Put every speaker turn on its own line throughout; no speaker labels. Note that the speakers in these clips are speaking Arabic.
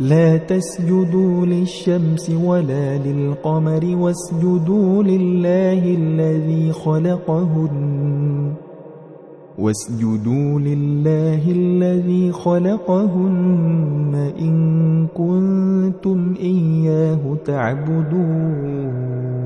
لا تسجدوا للشمس ولا للقمر واسجدوا لله الذي خلقهن. واسجدوا لله الذي خلقهن إن كنتم إياه تعبدون.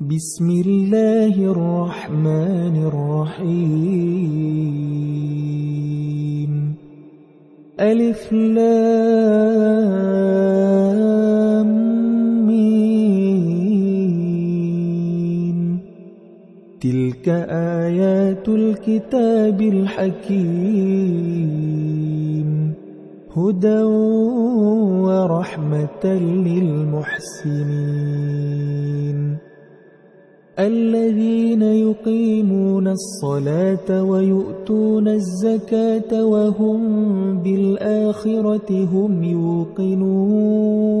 بسم الله الرحمن الرحيم. ألف لام مين تلك آيات الكتاب الحكيم. هدى ورحمة للمحسنين. الذين يقيمون الصلاة ويؤتون الزكاة وهم بالآخرة هم يوقنون.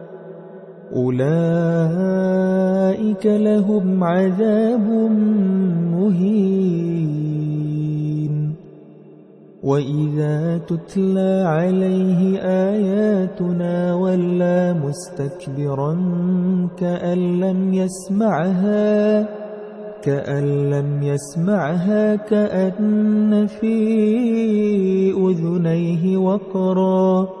أولئك لهم عذاب مهين. وإذا تتلى عليه آياتنا ولا مستكبرا كأن لم يسمعها كأن لم يسمعها كأن في أذنيه وقرا.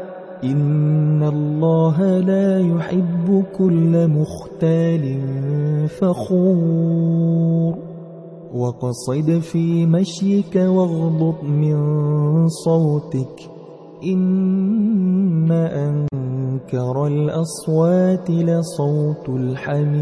إن الله لا يحب كل مختال فخور وقصد في مشيك واغضض من صوتك إن أنكر الأصوات لصوت الحمير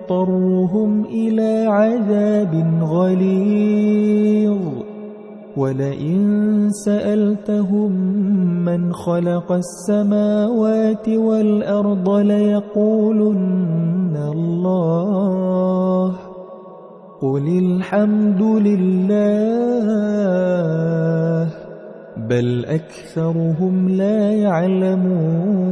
نضطرهم إلى عذاب غليظ ولئن سألتهم من خلق السماوات والأرض ليقولن الله قل الحمد لله بل أكثرهم لا يعلمون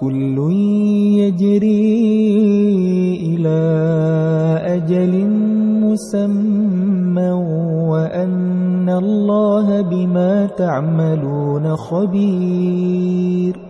كل يجري إلى أجل مسمى وأن الله بما تعملون خبير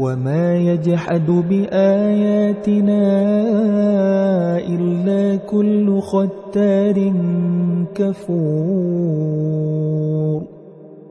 وما يجحد بآياتنا إلا كل ختار كفور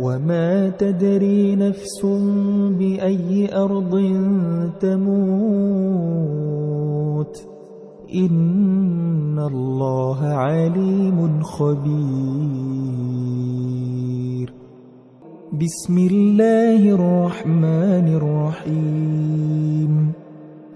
وما تدري نفس بأي أرض تموت إن الله عليم خبير بسم الله الرحمن الرحيم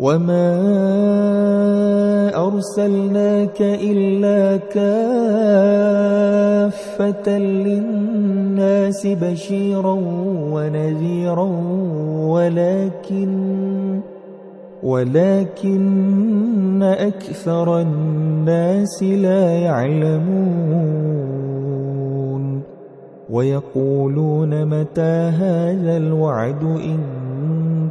وما أرسلناك إلا كافة للناس بشيرا ونذيرا ولكن ولكن أكثر الناس لا يعلمون ويقولون متى هذا الوعد إن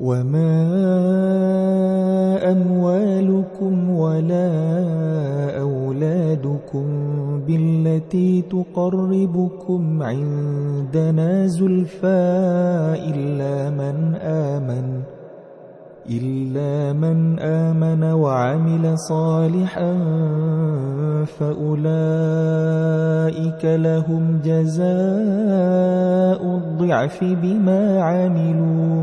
وما أموالكم ولا أولادكم بالتي تقربكم عندنا زلفى إلا من آمن إلا من آمن وعمل صالحا فأولئك لهم جزاء الضعف بما عملوا.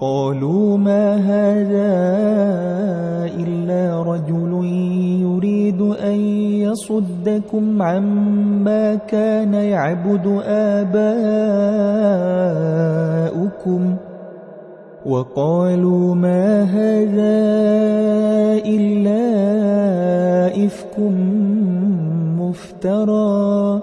قالوا ما هذا إلا رجل يريد أن يصدكم عما كان يعبد آباؤكم وقالوا ما هذا إلا إفك مفترى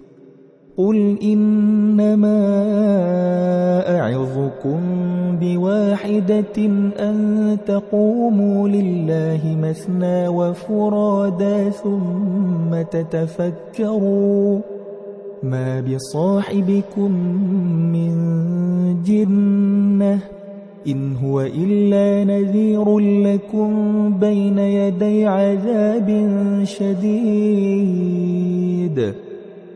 قل إنما أعظكم بواحدة أن تقوموا لله مثنى وفرادا ثم تتفكروا ما بصاحبكم من جنة إن هو إلا نذير لكم بين يدي عذاب شديد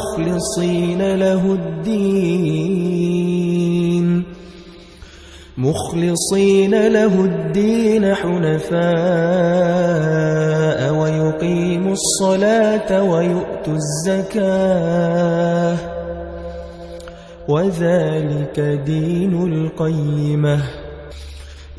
مخلصين له الدين. مخلصين له الدين حنفاء ويقيموا الصلاة ويؤتوا الزكاة. وذلك دين القيمة.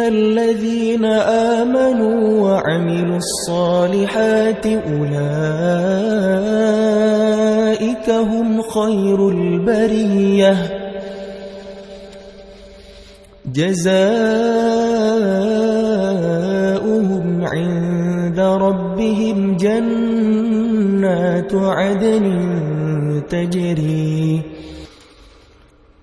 الذين آمنوا وعملوا الصالحات أولئك هم خير البرية جزاؤهم عند ربهم جنات عدن تجري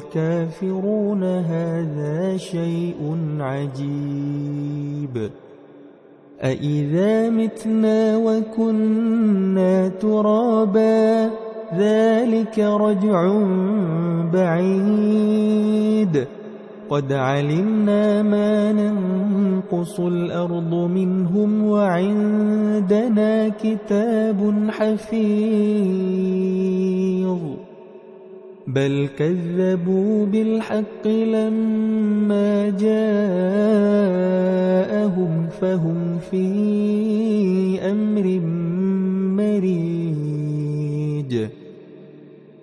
الكافرون هذا شيء عجيب. أإذا متنا وكنا ترابا ذلك رجع بعيد. قد علمنا ما ننقص الأرض منهم وعندنا كتاب حفيظ. بل كذبوا بالحق لما جاءهم فهم في أمر مريج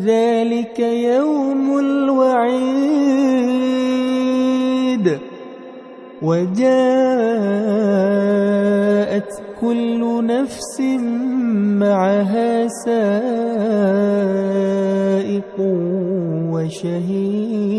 ذلك يوم الوعيد. وجاءت كل نفس معها سائق وشهيد.